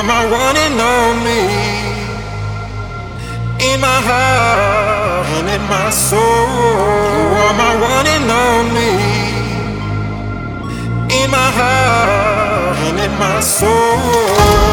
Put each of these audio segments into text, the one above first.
are my one and only. In my heart and in my soul, you are my one and only. In my heart and in my soul.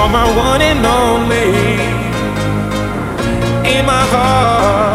are my one and only in my heart.